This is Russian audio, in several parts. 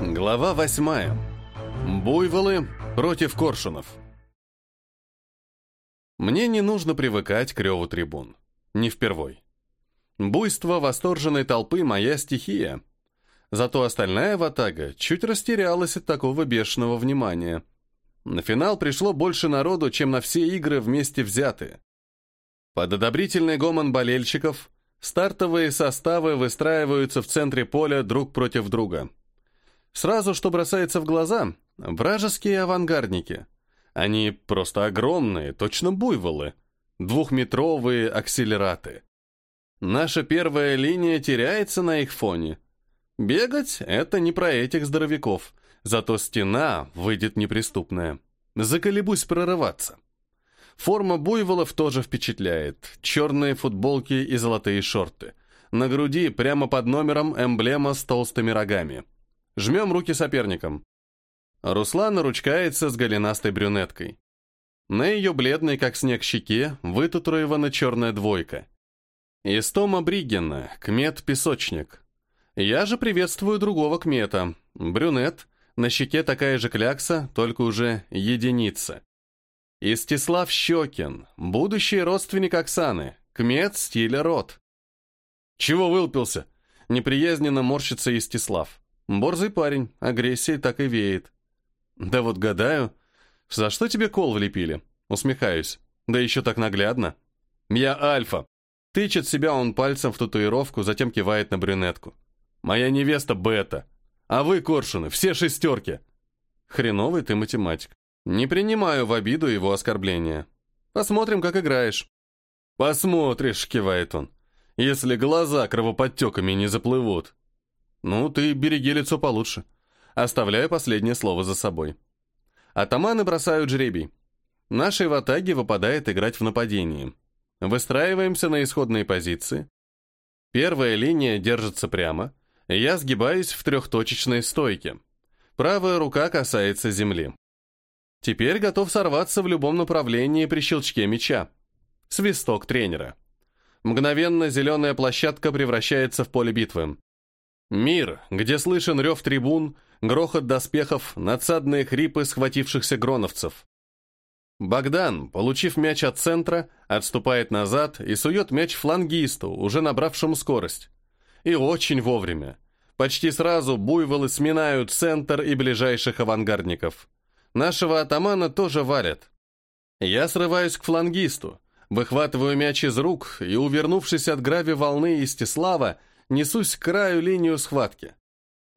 Глава восьмая. Буйволы против коршунов. Мне не нужно привыкать к реву трибун. Не впервой. Буйство восторженной толпы — моя стихия. Зато остальная ватага чуть растерялась от такого бешеного внимания. На финал пришло больше народу, чем на все игры вместе взятые. Под одобрительный гомон болельщиков стартовые составы выстраиваются в центре поля друг против друга. Сразу, что бросается в глаза, вражеские авангардники. Они просто огромные, точно буйволы. Двухметровые акселераты. Наша первая линия теряется на их фоне. Бегать — это не про этих здоровяков, зато стена выйдет неприступная. Заколебусь прорываться. Форма буйволов тоже впечатляет. Черные футболки и золотые шорты. На груди прямо под номером эмблема с толстыми рогами. Жмем руки соперникам. Руслан ручкается с голенастой брюнеткой. На ее бледной, как снег, щеке вытатуирована черная двойка. Истома Бриггена, кмет-песочник. Я же приветствую другого кмета, брюнет, на щеке такая же клякса, только уже единица. Истислав Щекин, будущий родственник Оксаны, кмет стиля рот. Чего вылпился? Неприязненно морщится Истислав. Борзый парень, агрессией так и веет. Да вот гадаю, за что тебе кол влепили? Усмехаюсь. Да еще так наглядно. Я Альфа. Тычет себя он пальцем в татуировку, затем кивает на брюнетку. Моя невеста Бета. А вы, коршуны, все шестерки. Хреновый ты математик. Не принимаю в обиду его оскорбления. Посмотрим, как играешь. Посмотришь, кивает он. Если глаза кровоподтеками не заплывут. «Ну, ты береги лицо получше». Оставляю последнее слово за собой. Атаманы бросают жребий. Нашей ватаге выпадает играть в нападении. Выстраиваемся на исходные позиции. Первая линия держится прямо. Я сгибаюсь в трехточечной стойке. Правая рука касается земли. Теперь готов сорваться в любом направлении при щелчке мяча. Свисток тренера. Мгновенно зеленая площадка превращается в поле битвы. Мир, где слышен рев трибун, грохот доспехов, надсадные хрипы схватившихся гроновцев. Богдан, получив мяч от центра, отступает назад и сует мяч флангисту, уже набравшему скорость. И очень вовремя. Почти сразу буйволы сминают центр и ближайших авангардников. Нашего атамана тоже валят. Я срываюсь к флангисту, выхватываю мяч из рук и, увернувшись от грави волны Истислава, несусь к краю линию схватки.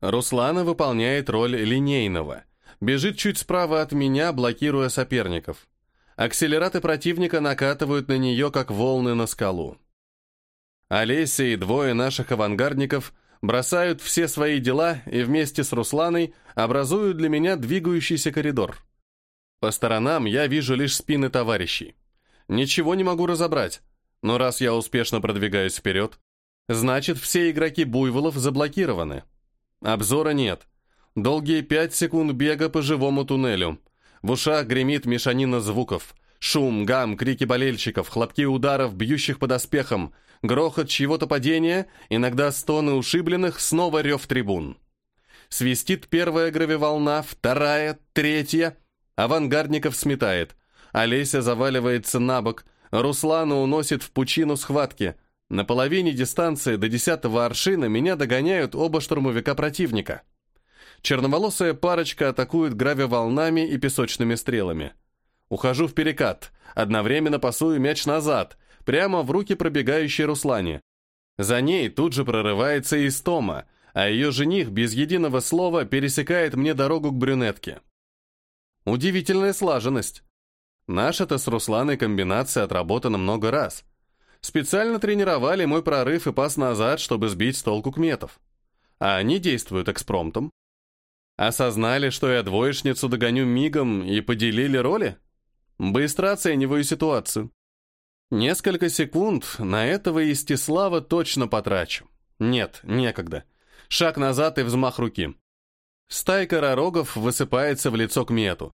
Руслана выполняет роль линейного. Бежит чуть справа от меня, блокируя соперников. Акселераты противника накатывают на нее, как волны на скалу. Олеся и двое наших авангардников бросают все свои дела и вместе с Русланой образуют для меня двигающийся коридор. По сторонам я вижу лишь спины товарищей. Ничего не могу разобрать, но раз я успешно продвигаюсь вперед, Значит, все игроки буйволов заблокированы. Обзора нет. Долгие пять секунд бега по живому туннелю. В ушах гремит мешанина звуков. Шум, гам, крики болельщиков, хлопки ударов, бьющих под оспехом, грохот чьего-то падения, иногда стоны ушибленных, снова рев трибун. Свистит первая гравиволна, вторая, третья. Авангардников сметает. Олеся заваливается на бок. Руслана уносит в пучину схватки. На половине дистанции до десятого аршина меня догоняют оба штурмовика противника. Черноволосая парочка атакует гравиволнами и песочными стрелами. Ухожу в перекат, одновременно пасую мяч назад, прямо в руки пробегающей Руслане. За ней тут же прорывается Истома, а ее жених без единого слова пересекает мне дорогу к брюнетке. Удивительная слаженность. Наша-то с Русланой комбинация отработана много раз. Специально тренировали мой прорыв и пас назад, чтобы сбить с толку кметов. А они действуют экспромтом. Осознали, что я двоечницу догоню мигом и поделили роли? Быстро оцениваю ситуацию. Несколько секунд на этого Истислава точно потрачу. Нет, некогда. Шаг назад и взмах руки. Стайка ророгов высыпается в лицо к мету.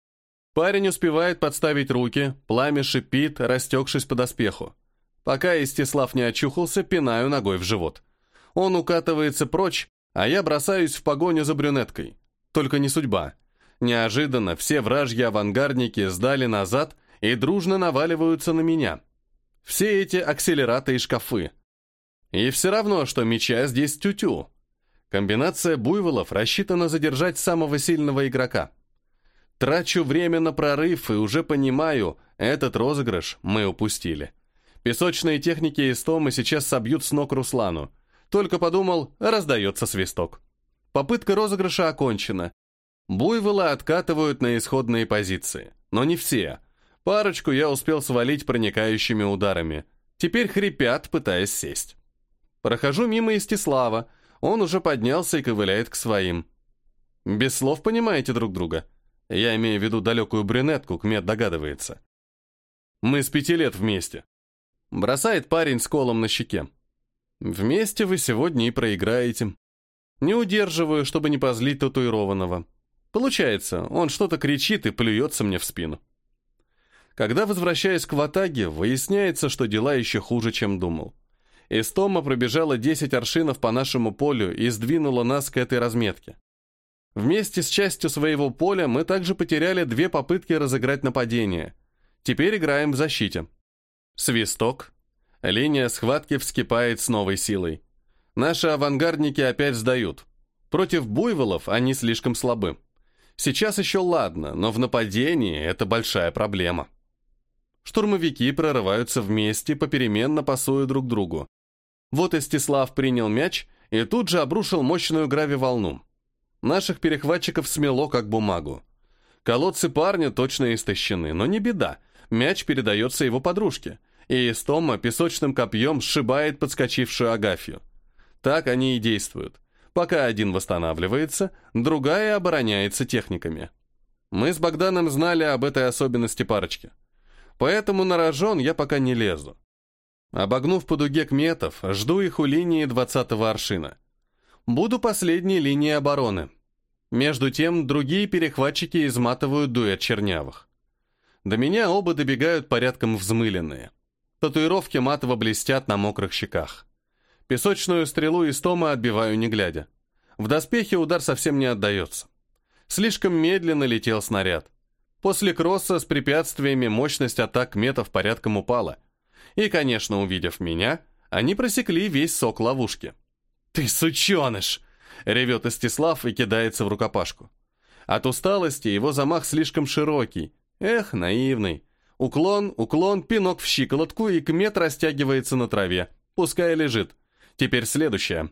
Парень успевает подставить руки, пламя шипит, растекшись по доспеху. Пока Истислав не очухался, пинаю ногой в живот. Он укатывается прочь, а я бросаюсь в погоню за брюнеткой. только не судьба. Неожиданно все вражьи авангардники сдали назад и дружно наваливаются на меня. Все эти акселераты и шкафы. И все равно, что меча здесь тютю. Комбинация буйволов рассчитана задержать самого сильного игрока. Трачу время на прорыв и уже понимаю, этот розыгрыш мы упустили. Песочные техники из Тома сейчас собьют с ног Руслану. Только подумал, раздается свисток. Попытка розыгрыша окончена. Буйволы откатывают на исходные позиции. Но не все. Парочку я успел свалить проникающими ударами. Теперь хрипят, пытаясь сесть. Прохожу мимо Истислава. Он уже поднялся и ковыляет к своим. Без слов понимаете друг друга. Я имею в виду далекую брюнетку, Кмет догадывается. Мы с пяти лет вместе. Бросает парень с колом на щеке. Вместе вы сегодня и проиграете. Не удерживаю, чтобы не позлить татуированного. Получается, он что-то кричит и плюется мне в спину. Когда возвращаюсь к Ватаге, выясняется, что дела еще хуже, чем думал. Истома пробежала 10 аршинов по нашему полю и сдвинула нас к этой разметке. Вместе с частью своего поля мы также потеряли две попытки разыграть нападение. Теперь играем в защите. Свисток. Линия схватки вскипает с новой силой. Наши авангардники опять сдают. Против буйволов они слишком слабы. Сейчас еще ладно, но в нападении это большая проблема. Штурмовики прорываются вместе, попеременно пасуя друг другу. Вот Истислав принял мяч и тут же обрушил мощную грави-волну. Наших перехватчиков смело, как бумагу. Колодцы парня точно истощены, но не беда. Мяч передается его подружке, и Истома песочным копьем сшибает подскочившую Агафью. Так они и действуют. Пока один восстанавливается, другая обороняется техниками. Мы с Богданом знали об этой особенности парочки. Поэтому на рожон я пока не лезу. Обогнув по дуге кметов, жду их у линии 20-го аршина. Буду последней линией обороны. Между тем, другие перехватчики изматывают дуэт чернявых. До меня оба добегают порядком взмыленные. Татуировки матово блестят на мокрых щеках. Песочную стрелу из тома отбиваю не глядя. В доспехе удар совсем не отдается. Слишком медленно летел снаряд. После кросса с препятствиями мощность атак метов порядком упала. И, конечно, увидев меня, они просекли весь сок ловушки. «Ты сученыш!» — ревет Истислав и кидается в рукопашку. От усталости его замах слишком широкий. Эх, наивный. Уклон, уклон, пинок в щиколотку, и кмет растягивается на траве. Пускай лежит. Теперь следующее.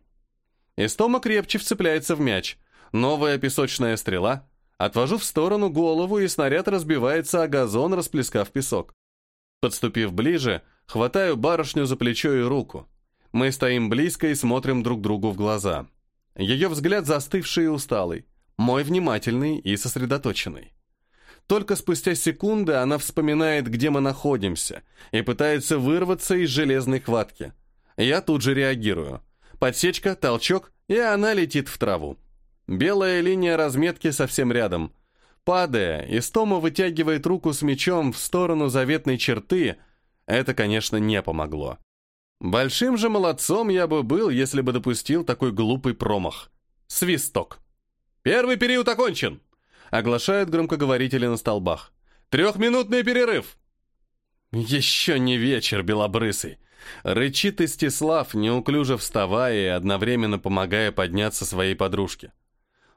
Истома крепче вцепляется в мяч. Новая песочная стрела. Отвожу в сторону голову, и снаряд разбивается о газон, расплескав песок. Подступив ближе, хватаю барышню за плечо и руку. Мы стоим близко и смотрим друг другу в глаза. Ее взгляд застывший и усталый, мой внимательный и сосредоточенный. Только спустя секунды она вспоминает, где мы находимся, и пытается вырваться из железной хватки. Я тут же реагирую. Подсечка, толчок, и она летит в траву. Белая линия разметки совсем рядом. Падая, Истома вытягивает руку с мечом в сторону заветной черты. Это, конечно, не помогло. Большим же молодцом я бы был, если бы допустил такой глупый промах. Свисток. «Первый период окончен!» — оглашают громкоговорители на столбах. «Трехминутный перерыв!» «Еще не вечер, белобрысый!» Рычит Истислав, неуклюже вставая и одновременно помогая подняться своей подружке.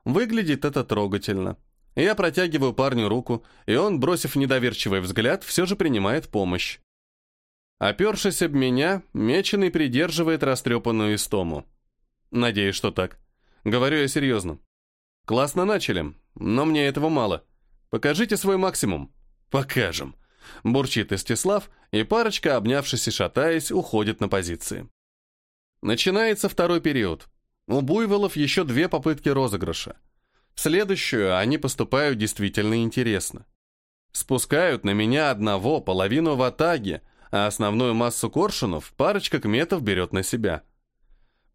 Выглядит это трогательно. Я протягиваю парню руку, и он, бросив недоверчивый взгляд, все же принимает помощь. Опершись об меня, Меченый придерживает растрепанную истому. Надеюсь, что так. Говорю я серьезно. Классно начали, но мне этого мало. Покажите свой максимум. Покажем. Бурчит Истислав, и парочка, обнявшись и шатаясь, уходит на позиции. Начинается второй период. У буйволов еще две попытки розыгрыша. В следующую они поступают действительно интересно. Спускают на меня одного, половину в атаге, а основную массу коршунов парочка кметов берет на себя.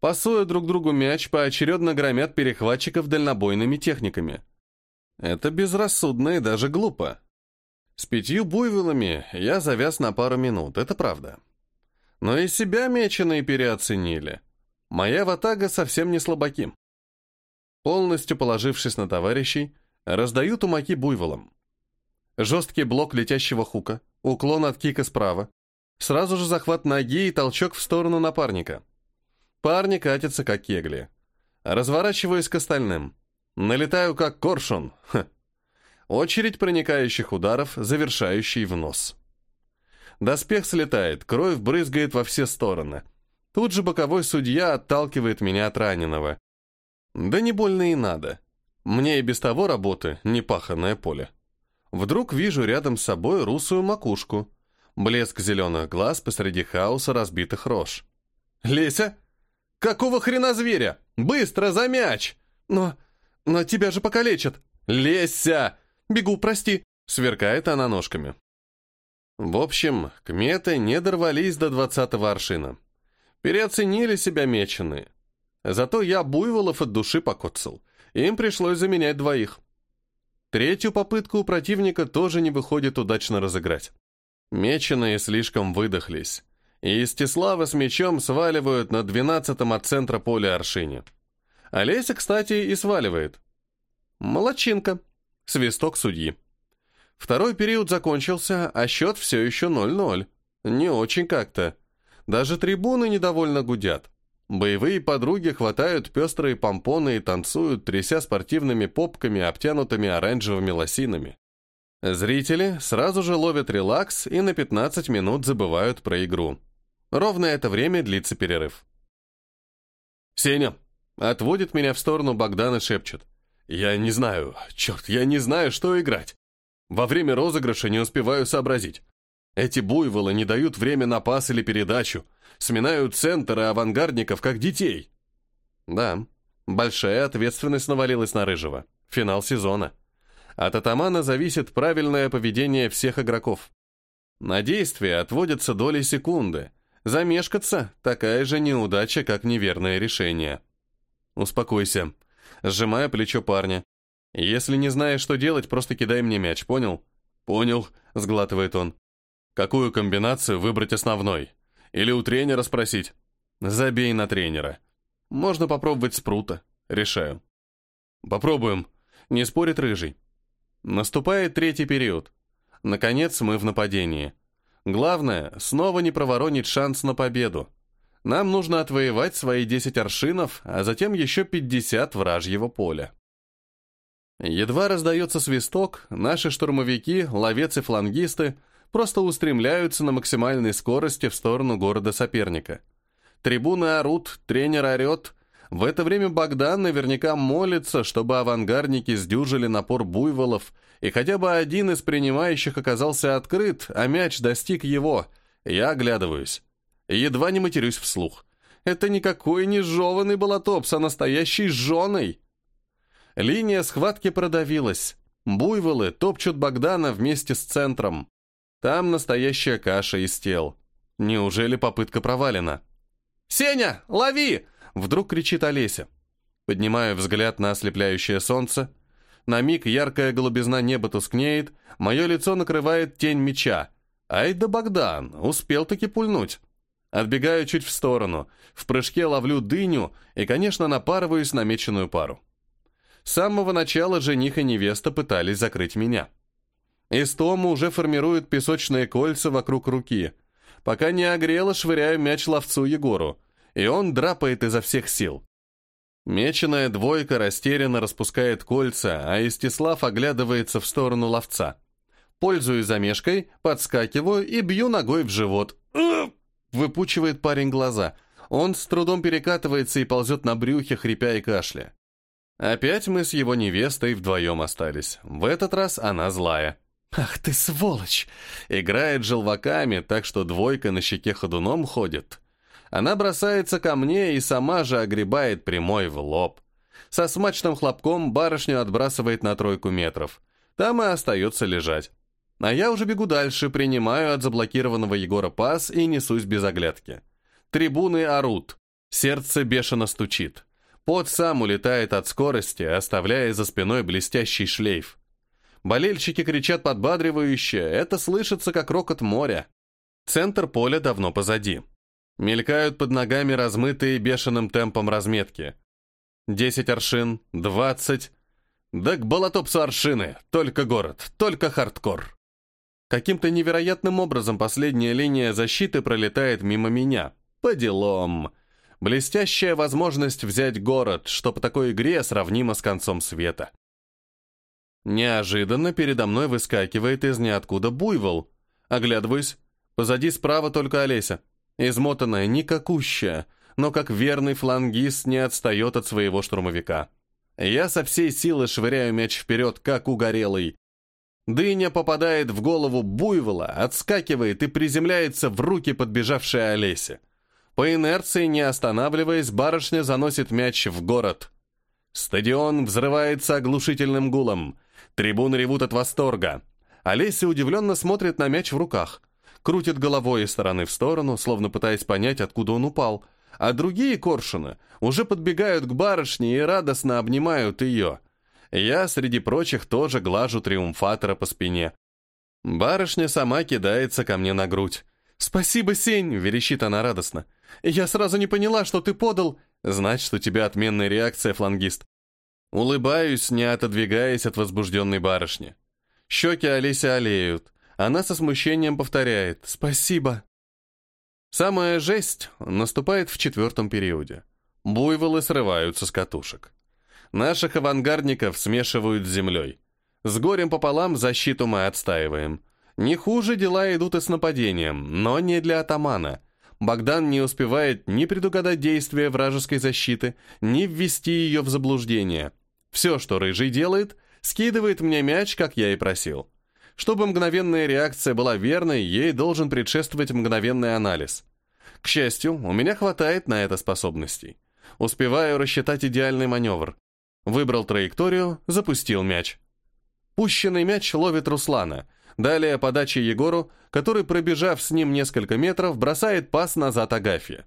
Пасуя друг другу мяч, поочередно громят перехватчиков дальнобойными техниками. Это безрассудно и даже глупо. С пятью буйволами я завяз на пару минут, это правда. Но и себя меченые переоценили. Моя ватага совсем не слабаки. Полностью положившись на товарищей, раздаю тумаки буйволам. Жесткий блок летящего хука, уклон от кика справа. Сразу же захват ноги и толчок в сторону напарника. Парни катятся, как кегли. Разворачиваюсь к остальным. Налетаю, как коршун. Ха. Очередь проникающих ударов, завершающий в нос. Доспех слетает, кровь брызгает во все стороны. Тут же боковой судья отталкивает меня от раненого. Да не больно и надо. Мне и без того работы, непаханное поле. Вдруг вижу рядом с собой русую макушку. Блеск зеленых глаз посреди хаоса разбитых рож. «Леся? Какого хрена зверя? Быстро, за мяч!» «Но... но тебя же покалечат!» «Леся! Бегу, прости!» Сверкает она ножками. В общем, кметы не дорвались до двадцатого аршина. Переоценили себя меченые. Зато я буйволов от души покоцал. Им пришлось заменять двоих. Третью попытку у противника тоже не выходит удачно разыграть. Меченые слишком выдохлись. И Истислава с мечом сваливают на двенадцатом от центра поля Аршине. Олеся, кстати, и сваливает. Молодчинка. Свисток судьи. Второй период закончился, а счет все еще 0-0. Не очень как-то. Даже трибуны недовольно гудят. Боевые подруги хватают пестрые помпоны и танцуют, тряся спортивными попками, обтянутыми оранжевыми лосинами. Зрители сразу же ловят релакс и на 15 минут забывают про игру. Ровно это время длится перерыв. «Сеня!» — отводит меня в сторону Богдан и шепчет. «Я не знаю, черт, я не знаю, что играть. Во время розыгрыша не успеваю сообразить. Эти буйволы не дают время на пас или передачу, сминают центр и авангардников, как детей. Да, большая ответственность навалилась на Рыжего. Финал сезона. От атамана зависит правильное поведение всех игроков. На действие отводятся доли секунды. Замешкаться – такая же неудача, как неверное решение. Успокойся. Сжимая плечо парня. Если не знаешь, что делать, просто кидай мне мяч, понял? Понял, сглатывает он. Какую комбинацию выбрать основной? Или у тренера спросить? Забей на тренера. Можно попробовать спрута. Решаю. Попробуем. Не спорит рыжий. Наступает третий период. Наконец мы в нападении. Главное, снова не проворонить шанс на победу. Нам нужно отвоевать свои 10 аршинов, а затем еще 50 вражьего поля. Едва раздается свисток, наши штурмовики, ловец и флангисты просто устремляются на максимальной скорости в сторону города соперника. Трибуны орут, тренер орет. В это время Богдан наверняка молится, чтобы авангардники сдюжили напор буйволов, и хотя бы один из принимающих оказался открыт, а мяч достиг его. Я оглядываюсь. Едва не матерюсь вслух. Это никакой не жеванный болотопс, а настоящий жженый. Линия схватки продавилась. Буйволы топчут Богдана вместе с центром. Там настоящая каша из тел. Неужели попытка провалена? «Сеня, лови!» — вдруг кричит Олеся. Поднимаю взгляд на ослепляющее солнце. На миг яркая голубизна неба тускнеет, мое лицо накрывает тень меча. Ай да Богдан, успел таки пульнуть. Отбегаю чуть в сторону, в прыжке ловлю дыню и, конечно, напарываюсь на меченую пару. С самого начала жених и невеста пытались закрыть меня. Истома уже формирует песочные кольца вокруг руки. Пока не огрела, швыряю мяч ловцу Егору, и он драпает изо всех сил. Меченая двойка растерянно распускает кольца, а Истислав оглядывается в сторону ловца. Пользуюсь замешкой, подскакиваю и бью ногой в живот. Выпучивает парень глаза. Он с трудом перекатывается и ползет на брюхе, хрипя и кашля. Опять мы с его невестой вдвоем остались. В этот раз она злая. «Ах ты сволочь!» Играет желваками, так что двойка на щеке ходуном ходит. Она бросается ко мне и сама же огребает прямой в лоб. Со смачным хлопком барышню отбрасывает на тройку метров. Там и остается лежать. А я уже бегу дальше, принимаю от заблокированного Егора пас и несусь без оглядки. Трибуны орут. Сердце бешено стучит. Пот сам улетает от скорости, оставляя за спиной блестящий шлейф. Болельщики кричат подбадривающе, это слышится как рокот моря. Центр поля давно позади. Мелькают под ногами размытые бешеным темпом разметки. Десять аршин, двадцать. Да к болотопсу аршины, только город, только хардкор. Каким-то невероятным образом последняя линия защиты пролетает мимо меня. По делам. Блестящая возможность взять город, что по такой игре сравнимо с концом света. Неожиданно передо мной выскакивает из ниоткуда буйвол. Оглядываюсь. Позади справа только Олеся. Измотанная, никакущая, но как верный флангист не отстает от своего штурмовика. Я со всей силы швыряю мяч вперед, как угорелый. Дыня попадает в голову буйвола, отскакивает и приземляется в руки подбежавшей Олесе. По инерции, не останавливаясь, барышня заносит мяч в город. Стадион взрывается оглушительным гулом. Трибуны ревут от восторга. Олеся удивленно смотрит на мяч в руках. Крутит головой из стороны в сторону, словно пытаясь понять, откуда он упал. А другие коршуны уже подбегают к барышне и радостно обнимают ее. Я, среди прочих, тоже глажу триумфатора по спине. Барышня сама кидается ко мне на грудь. «Спасибо, Сень!» — верещит она радостно. «Я сразу не поняла, что ты подал...» «Значит, у тебя отменная реакция, флангист. Улыбаюсь, не отодвигаясь от возбужденной барышни. Щеки Олеся олеют. Она со смущением повторяет «Спасибо». Самая жесть наступает в четвертом периоде. Буйволы срываются с катушек. Наших авангардников смешивают с землей. С горем пополам защиту мы отстаиваем. Не хуже дела идут и с нападением, но не для атамана. Богдан не успевает ни предугадать действия вражеской защиты, ни ввести ее в заблуждение – все, что Рыжий делает, скидывает мне мяч, как я и просил. Чтобы мгновенная реакция была верной, ей должен предшествовать мгновенный анализ. К счастью, у меня хватает на это способностей. Успеваю рассчитать идеальный маневр. Выбрал траекторию, запустил мяч. Пущенный мяч ловит Руслана. Далее подача Егору, который, пробежав с ним несколько метров, бросает пас назад Агафье.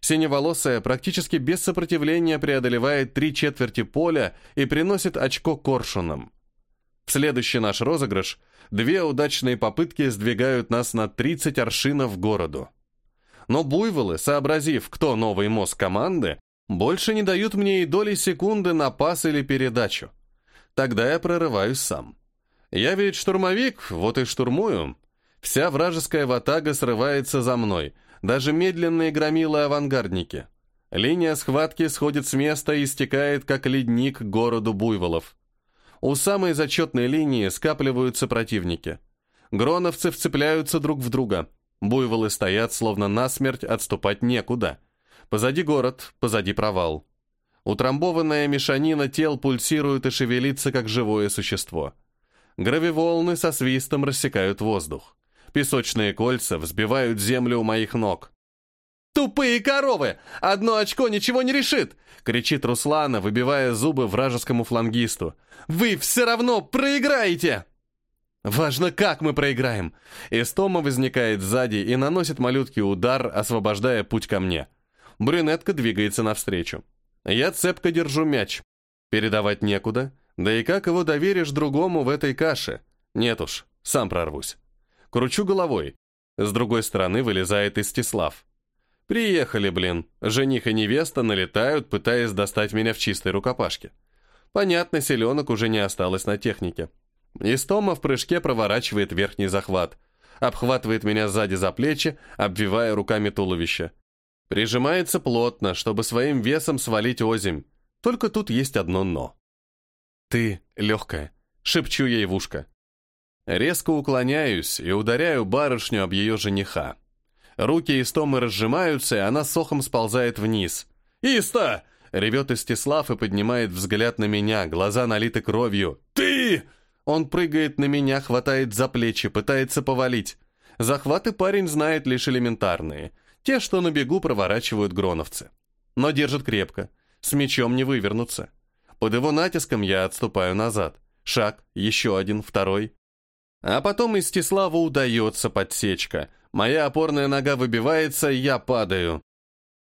Синеволосая практически без сопротивления преодолевает три четверти поля и приносит очко коршунам. В следующий наш розыгрыш две удачные попытки сдвигают нас на 30 аршинов городу. Но буйволы, сообразив, кто новый мозг команды, больше не дают мне и доли секунды на пас или передачу. Тогда я прорываюсь сам. Я ведь штурмовик, вот и штурмую. Вся вражеская ватага срывается за мной — даже медленные громилы-авангардники. Линия схватки сходит с места и стекает, как ледник, к городу буйволов. У самой зачетной линии скапливаются противники. Гроновцы вцепляются друг в друга. Буйволы стоят, словно насмерть, отступать некуда. Позади город, позади провал. Утрамбованная мешанина тел пульсирует и шевелится, как живое существо. Гравиволны со свистом рассекают воздух. Песочные кольца взбивают землю у моих ног. «Тупые коровы! Одно очко ничего не решит!» — кричит Руслана, выбивая зубы вражескому флангисту. «Вы все равно проиграете!» «Важно, как мы проиграем!» Истома возникает сзади и наносит малютке удар, освобождая путь ко мне. Брюнетка двигается навстречу. Я цепко держу мяч. Передавать некуда. Да и как его доверишь другому в этой каше? Нет уж, сам прорвусь. Кручу головой. С другой стороны вылезает Истислав. Приехали, блин. Жених и невеста налетают, пытаясь достать меня в чистой рукопашке. Понятно, селенок уже не осталось на технике. Истома в прыжке проворачивает верхний захват. Обхватывает меня сзади за плечи, обвивая руками туловище. Прижимается плотно, чтобы своим весом свалить озимь. Только тут есть одно «но». «Ты легкая», — шепчу ей в ушко. Резко уклоняюсь и ударяю барышню об ее жениха. Руки Истомы разжимаются, и она сохом сползает вниз. «Иста!» — ревет Истислав и поднимает взгляд на меня, глаза налиты кровью. «Ты!» Он прыгает на меня, хватает за плечи, пытается повалить. Захваты парень знает лишь элементарные. Те, что на бегу проворачивают гроновцы. Но держит крепко. С мечом не вывернуться. Под его натиском я отступаю назад. Шаг, еще один, второй. А потом Истиславу удается подсечка. Моя опорная нога выбивается, я падаю.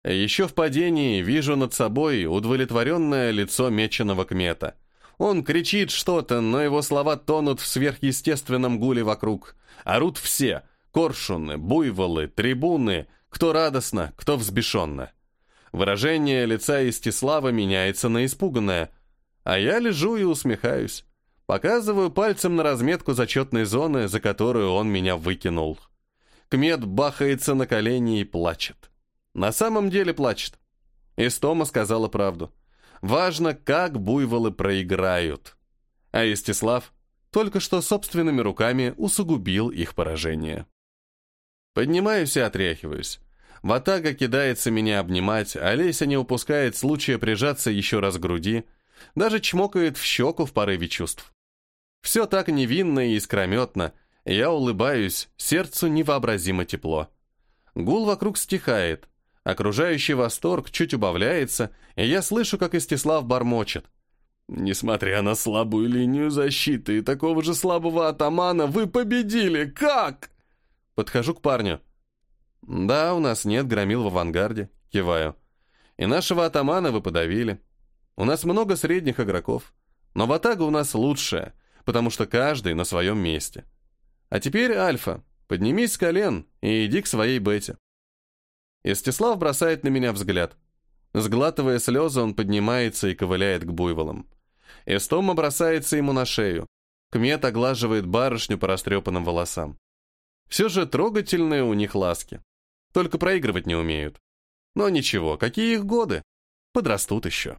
Еще в падении вижу над собой удовлетворенное лицо меченого кмета. Он кричит что-то, но его слова тонут в сверхъестественном гуле вокруг. Орут все — коршуны, буйволы, трибуны, кто радостно, кто взбешенно. Выражение лица Истислава меняется на испуганное, а я лежу и усмехаюсь. Показываю пальцем на разметку зачетной зоны, за которую он меня выкинул. Кмет бахается на колени и плачет. На самом деле плачет. Истома сказала правду. Важно, как буйволы проиграют. А Истислав только что собственными руками усугубил их поражение. Поднимаюсь и отряхиваюсь. Ватага кидается меня обнимать, а Леся не упускает случая прижаться еще раз к груди, даже чмокает в щеку в порыве чувств. Все так невинно и искрометно, я улыбаюсь, сердцу невообразимо тепло. Гул вокруг стихает, окружающий восторг чуть убавляется, и я слышу, как Истислав бормочет. «Несмотря на слабую линию защиты и такого же слабого атамана, вы победили! Как?» Подхожу к парню. «Да, у нас нет громил в авангарде», — киваю. «И нашего атамана вы подавили. У нас много средних игроков, но ватага у нас лучшая, потому что каждый на своем месте. А теперь, Альфа, поднимись с колен и иди к своей бете». Истислав бросает на меня взгляд. Сглатывая слезы, он поднимается и ковыляет к буйволам. Эстома бросается ему на шею. Кмет оглаживает барышню по растрепанным волосам. Все же трогательные у них ласки. Только проигрывать не умеют. Но ничего, какие их годы? Подрастут еще.